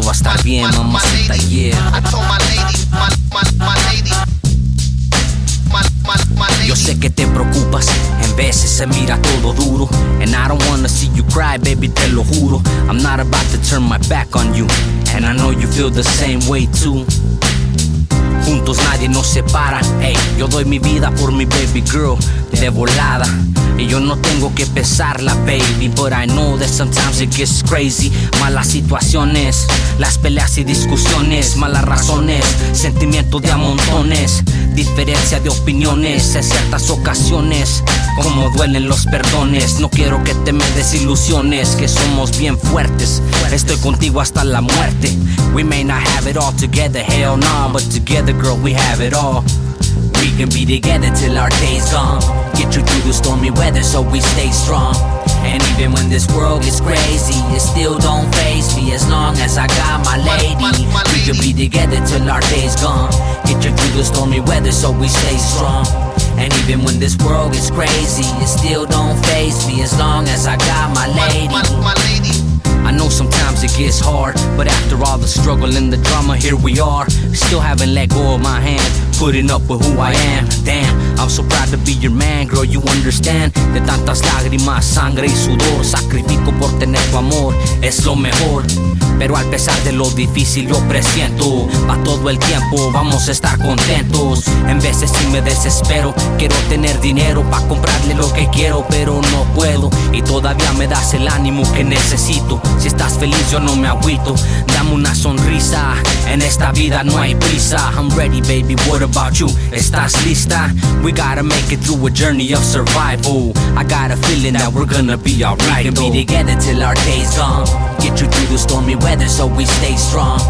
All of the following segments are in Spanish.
Todo va a estar bien, mamacita, yeah. Yo sé que te preocupas, en veces se mira todo duro. And I don't wanna see you cry, baby, te lo juro. I'm not about to turn my back on you. And I know you feel the same way too. Juntos nadie nos separa. Hey, yo doy mi vida por mi baby girl de volada. Yo no tengo que pesarla, baby. But I know that sometimes it gets crazy. Malas situaciones, las peleas y discusiones, malas razones, sentimientos de a montones. Diferencia de opiniones en ciertas ocasiones. Como duelen los perdones. No quiero que te me desilusiones, que somos bien fuertes. Estoy contigo hasta la muerte. We may not have it all together, hell no. But together, girl, we have it all. We can be together till our days gone. Get you through the stormy weather so we stay strong. And even when this world gets crazy, it still don't phase me as long as I got my lady. We can be together till our days gone. Get you through the stormy weather so we stay strong. And even when this world gets crazy, it still don't phase me as long as I got my lady. My, my lady. I know sometimes it gets hard, but after all the struggle and the drama, here we are. Still haven't let go of my hand, putting up with who I am. Damn, I'm so proud to be your man, girl, you understand. De tantas lágrimas, sangre y sudor, sacrifico por tener tu amor, es lo mejor. Pero al pesar de lo difícil, yo presiento, pa' todo el tiempo vamos a estar contentos. En veces sí me desespero, quiero tener dinero pa' comprarle lo que quiero, pero no puedo. Todavía me das el ánimo que necesito. Si estás feliz, yo no me agüito. Dame una sonrisa, en esta vida no hay prisa. I'm ready, baby, what about you? ¿Estás lista? We gotta make it through a journey of survival. I got a feeling that we're gonna be alright. We can be together till our days gone. Get you through the stormy weather so we stay strong.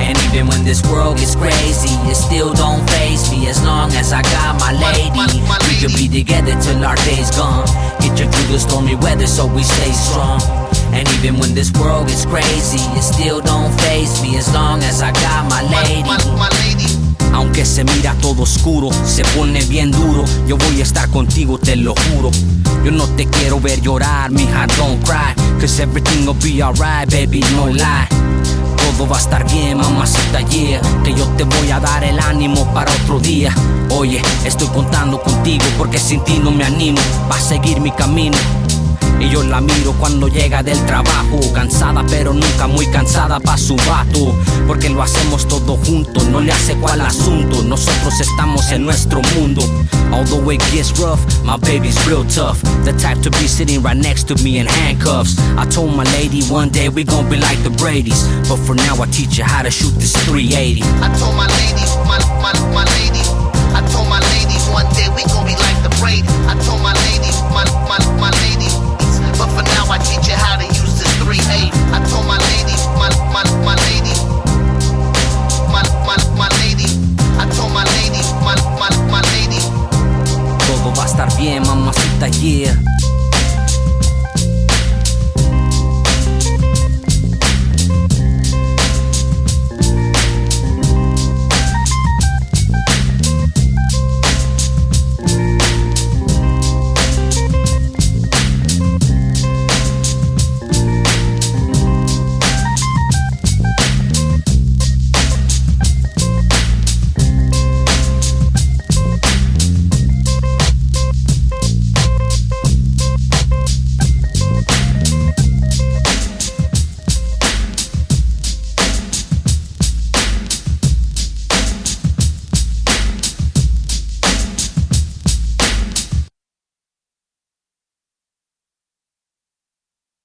And even when this world gets crazy, it still don't phase me as long as I got my lady. We could be together till our days gone. Get you through the stormy weather so we stay strong. And even when this world gets crazy, it still don't phase me as long as I got my lady. My, my lady. Aunque se mira todo oscuro, se pone bien duro. Yo voy a estar contigo, te lo juro. Yo no te quiero ver llorar, mija, don't cry. Cause everything will be alright, baby, no lie. Todo va a estar bien, mamacita, yeah. Que yo te voy a dar el ánimo para otro día. Oye, estoy contando contigo porque sin ti no me animo. Va a seguir mi camino. Y yo la miro cuando llega del trabajo Cansada pero nunca muy cansada pa' su vato Porque lo hacemos todo juntos, no le hace cual asunto Nosotros estamos en nuestro mundo Although it gets rough, my baby's real tough The type to be sitting right next to me in handcuffs I told my lady one day we gon' be like the Brady's But for now I teach you how to shoot this 380 I told my lady, my, lady. I told my lady one day we gon' be like the braid. I told my lady. Yeah.